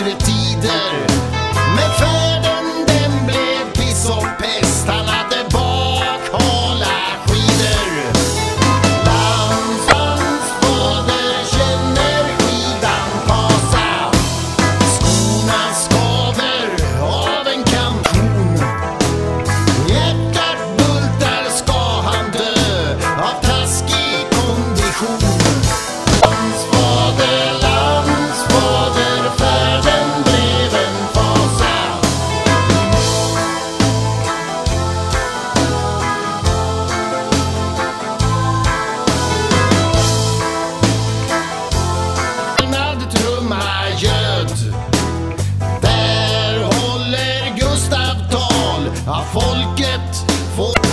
divertir. full.